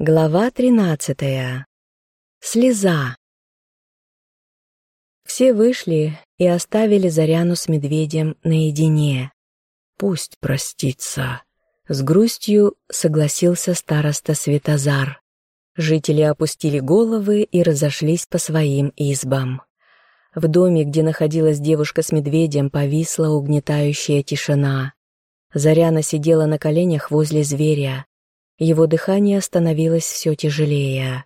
Глава тринадцатая. Слеза. Все вышли и оставили Заряну с медведем наедине. «Пусть простится», — с грустью согласился староста Светозар. Жители опустили головы и разошлись по своим избам. В доме, где находилась девушка с медведем, повисла угнетающая тишина. Заряна сидела на коленях возле зверя. Его дыхание становилось все тяжелее.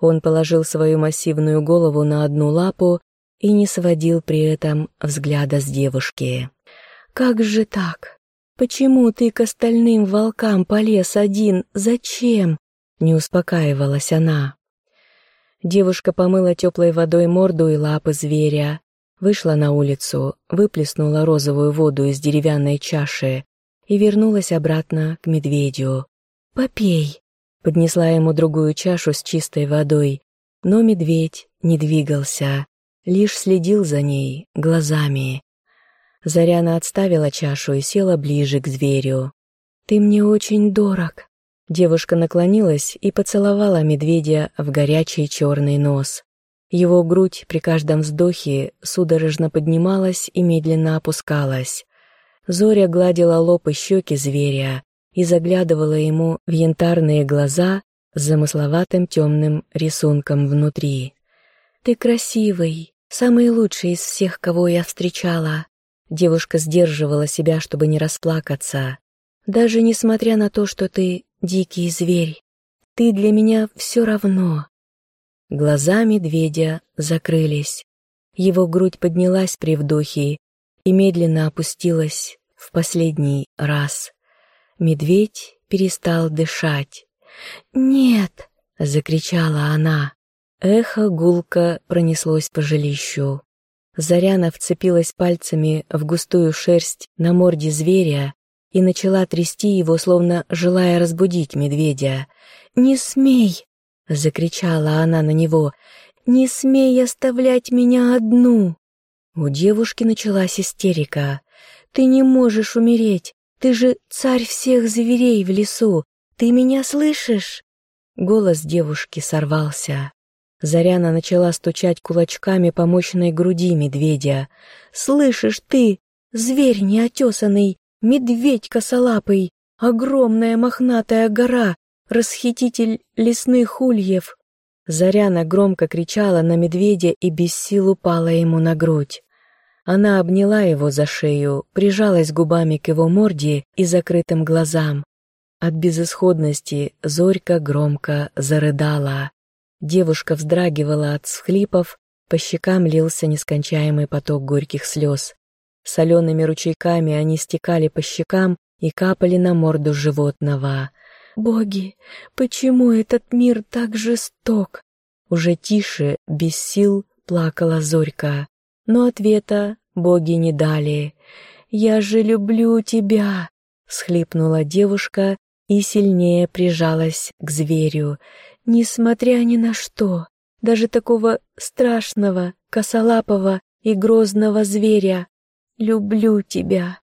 Он положил свою массивную голову на одну лапу и не сводил при этом взгляда с девушки. «Как же так? Почему ты к остальным волкам полез один? Зачем?» Не успокаивалась она. Девушка помыла теплой водой морду и лапы зверя, вышла на улицу, выплеснула розовую воду из деревянной чаши и вернулась обратно к медведю. «Попей!» — поднесла ему другую чашу с чистой водой, но медведь не двигался, лишь следил за ней глазами. Заряна отставила чашу и села ближе к зверю. «Ты мне очень дорог!» Девушка наклонилась и поцеловала медведя в горячий черный нос. Его грудь при каждом вздохе судорожно поднималась и медленно опускалась. Зоря гладила лоб и щеки зверя, и заглядывала ему в янтарные глаза с замысловатым темным рисунком внутри. «Ты красивый, самый лучший из всех, кого я встречала». Девушка сдерживала себя, чтобы не расплакаться. «Даже несмотря на то, что ты дикий зверь, ты для меня все равно». Глаза медведя закрылись. Его грудь поднялась при вдохе и медленно опустилась в последний раз. Медведь перестал дышать. «Нет!» — закричала она. Эхо гулко пронеслось по жилищу. Заряна вцепилась пальцами в густую шерсть на морде зверя и начала трясти его, словно желая разбудить медведя. «Не смей!» — закричала она на него. «Не смей оставлять меня одну!» У девушки началась истерика. «Ты не можешь умереть! Ты же царь всех зверей в лесу! Ты меня слышишь?» Голос девушки сорвался. Заряна начала стучать кулачками по мощной груди медведя. «Слышишь ты, зверь неотесанный, медведь косолапый, огромная мохнатая гора, расхититель лесных ульев!» Заряна громко кричала на медведя и без сил упала ему на грудь. Она обняла его за шею, прижалась губами к его морде и закрытым глазам. От безысходности Зорька громко зарыдала. Девушка вздрагивала от схлипов, по щекам лился нескончаемый поток горьких слез. Солеными ручейками они стекали по щекам и капали на морду животного. «Боги, почему этот мир так жесток?» Уже тише, без сил, плакала Зорька но ответа боги не дали. «Я же люблю тебя!» — схлипнула девушка и сильнее прижалась к зверю. «Несмотря ни на что, даже такого страшного, косолапого и грозного зверя, люблю тебя!»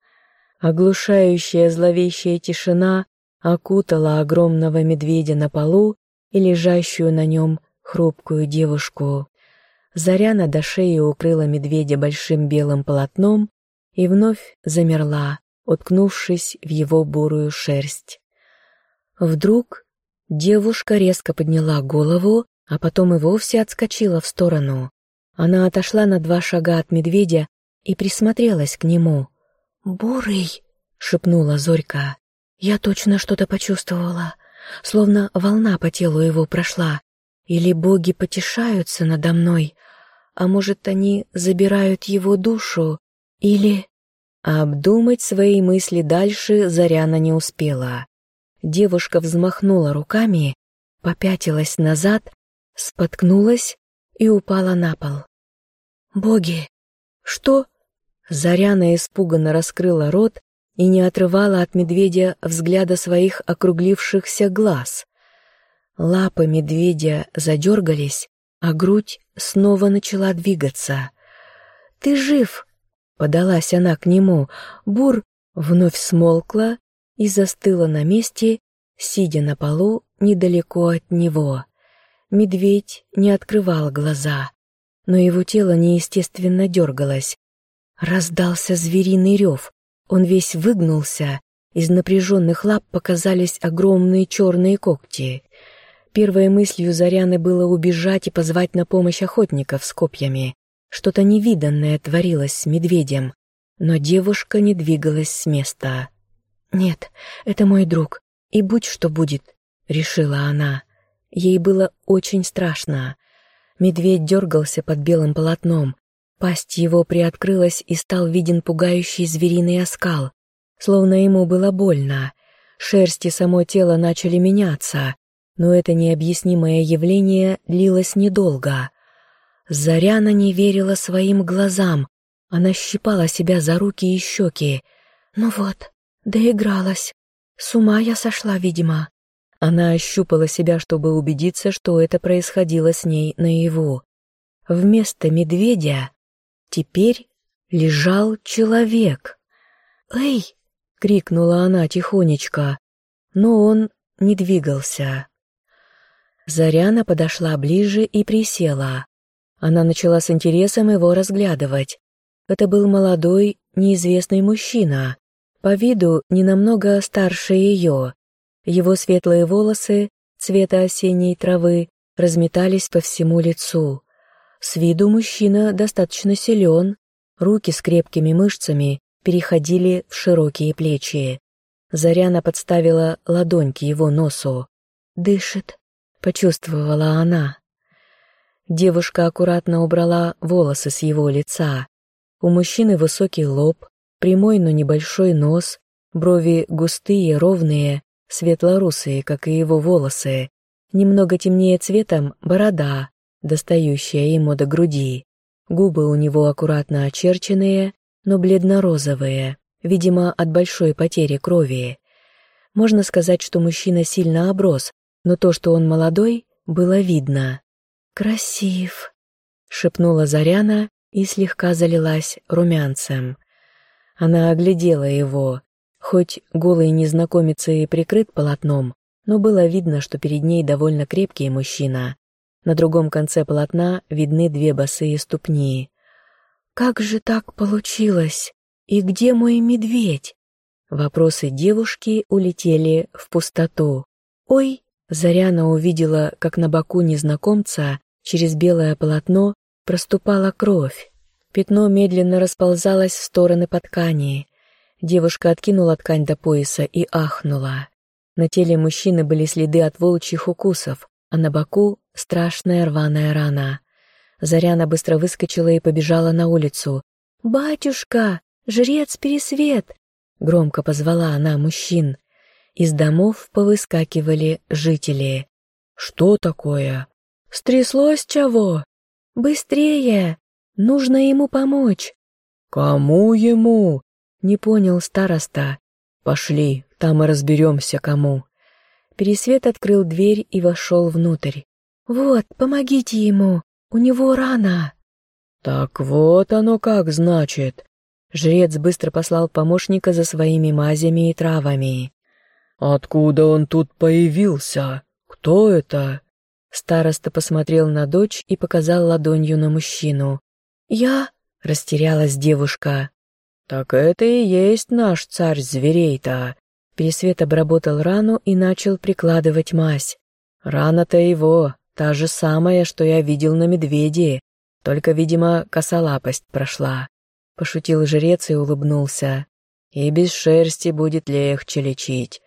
Оглушающая зловещая тишина окутала огромного медведя на полу и лежащую на нем хрупкую девушку. Заряна до шеи укрыла медведя большим белым полотном и вновь замерла, уткнувшись в его бурую шерсть. Вдруг девушка резко подняла голову, а потом и вовсе отскочила в сторону. Она отошла на два шага от медведя и присмотрелась к нему. «Бурый!» — шепнула Зорька. «Я точно что-то почувствовала, словно волна по телу его прошла. Или боги потешаются надо мной, а может, они забирают его душу? Или... обдумать свои мысли дальше Заряна не успела. Девушка взмахнула руками, попятилась назад, споткнулась и упала на пол. «Боги! Что?» Заряна испуганно раскрыла рот и не отрывала от медведя взгляда своих округлившихся глаз. Лапы медведя задергались, а грудь снова начала двигаться. «Ты жив!» — подалась она к нему. Бур вновь смолкла и застыла на месте, сидя на полу недалеко от него. Медведь не открывал глаза, но его тело неестественно дергалось. Раздался звериный рев, он весь выгнулся, из напряженных лап показались огромные черные когти. Первой мыслью Заряны было убежать и позвать на помощь охотников с копьями. Что-то невиданное творилось с медведем, но девушка не двигалась с места. «Нет, это мой друг, и будь что будет», — решила она. Ей было очень страшно. Медведь дергался под белым полотном. Пасть его приоткрылась и стал виден пугающий звериный оскал, словно ему было больно. Шерсть и само тело начали меняться, но это необъяснимое явление длилось недолго. Заряна не верила своим глазам. Она щипала себя за руки и щеки. «Ну вот, доигралась. С ума я сошла, видимо». Она ощупала себя, чтобы убедиться, что это происходило с ней наяву. Вместо медведя теперь лежал человек. «Эй!» — крикнула она тихонечко, но он не двигался. Заряна подошла ближе и присела. Она начала с интересом его разглядывать. Это был молодой, неизвестный мужчина, по виду не намного старше ее. Его светлые волосы, цвета осенней травы, разметались по всему лицу. С виду мужчина достаточно силен, руки с крепкими мышцами переходили в широкие плечи. Заряна подставила ладонь к его носу. «Дышит», — почувствовала она. Девушка аккуратно убрала волосы с его лица. У мужчины высокий лоб, прямой, но небольшой нос, брови густые, ровные, светло-русые, как и его волосы, немного темнее цветом борода, достающая ему до груди. Губы у него аккуратно очерченные, но бледно-розовые, видимо, от большой потери крови. Можно сказать, что мужчина сильно оброс, но то, что он молодой, было видно. «Красив», — шепнула Заряна и слегка залилась румянцем. Она оглядела его. Хоть голый незнакомец и прикрыт полотном, но было видно, что перед ней довольно крепкий мужчина. На другом конце полотна видны две босые ступни. «Как же так получилось? И где мой медведь?» Вопросы девушки улетели в пустоту. «Ой!» Заряна увидела, как на боку незнакомца Через белое полотно проступала кровь. Пятно медленно расползалось в стороны по ткани. Девушка откинула ткань до пояса и ахнула. На теле мужчины были следы от волчьих укусов, а на боку — страшная рваная рана. Заряна быстро выскочила и побежала на улицу. «Батюшка! Жрец Пересвет!» — громко позвала она мужчин. Из домов повыскакивали жители. «Что такое?» «Стряслось чего? Быстрее! Нужно ему помочь!» «Кому ему?» — не понял староста. «Пошли, там и разберемся, кому». Пересвет открыл дверь и вошел внутрь. «Вот, помогите ему, у него рана». «Так вот оно как значит». Жрец быстро послал помощника за своими мазями и травами. «Откуда он тут появился? Кто это?» Староста посмотрел на дочь и показал ладонью на мужчину. «Я?» — растерялась девушка. «Так это и есть наш царь зверей-то!» Пересвет обработал рану и начал прикладывать мазь. «Рана-то его, та же самая, что я видел на медведе, только, видимо, косолапость прошла». Пошутил жрец и улыбнулся. «И без шерсти будет легче лечить.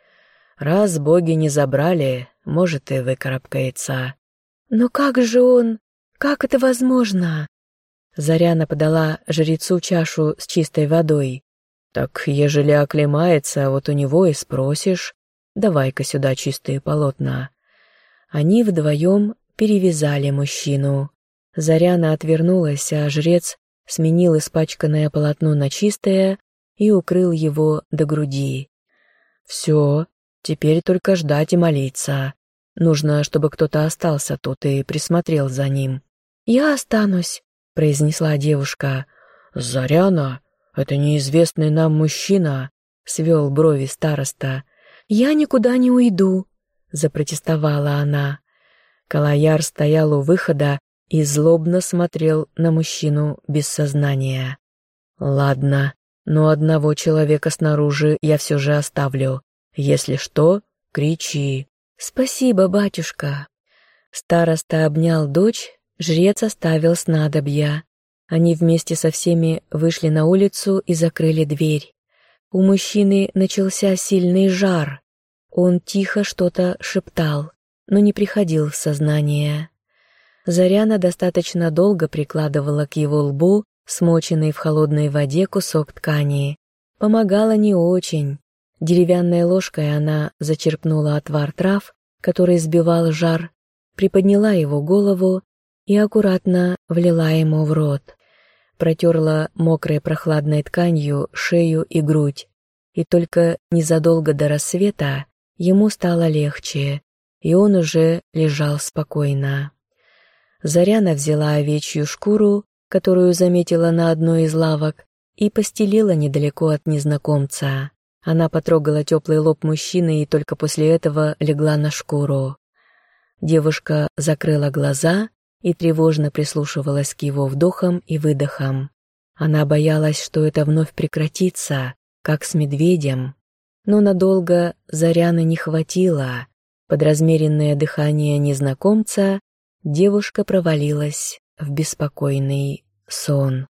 Раз боги не забрали, может, и выкарабкается. Но как же он? Как это возможно? Заряна подала жрецу чашу с чистой водой. Так, ежели оклемается, вот у него и спросишь. Давай-ка сюда чистые полотна. Они вдвоем перевязали мужчину. Заряна отвернулась, а жрец сменил испачканное полотно на чистое и укрыл его до груди. «Все, Теперь только ждать и молиться. Нужно, чтобы кто-то остался тут и присмотрел за ним. «Я останусь», — произнесла девушка. «Заряна, это неизвестный нам мужчина», — свел брови староста. «Я никуда не уйду», — запротестовала она. Калаяр стоял у выхода и злобно смотрел на мужчину без сознания. «Ладно, но одного человека снаружи я все же оставлю. Если что, кричи». «Спасибо, батюшка». Староста обнял дочь, жрец оставил снадобья. Они вместе со всеми вышли на улицу и закрыли дверь. У мужчины начался сильный жар. Он тихо что-то шептал, но не приходил в сознание. Заряна достаточно долго прикладывала к его лбу смоченный в холодной воде кусок ткани. Помогала не очень. Деревянной ложкой она зачерпнула отвар трав, который сбивал жар, приподняла его голову и аккуратно влила ему в рот протерла мокрой прохладной тканью шею и грудь, и только незадолго до рассвета ему стало легче, и он уже лежал спокойно. Заряна взяла овечью шкуру, которую заметила на одной из лавок, и постелила недалеко от незнакомца. Она потрогала теплый лоб мужчины и только после этого легла на шкуру. Девушка закрыла глаза и тревожно прислушивалась к его вдохам и выдохам. Она боялась, что это вновь прекратится, как с медведем. Но надолго Заряны не хватило. Под размеренное дыхание незнакомца девушка провалилась в беспокойный сон.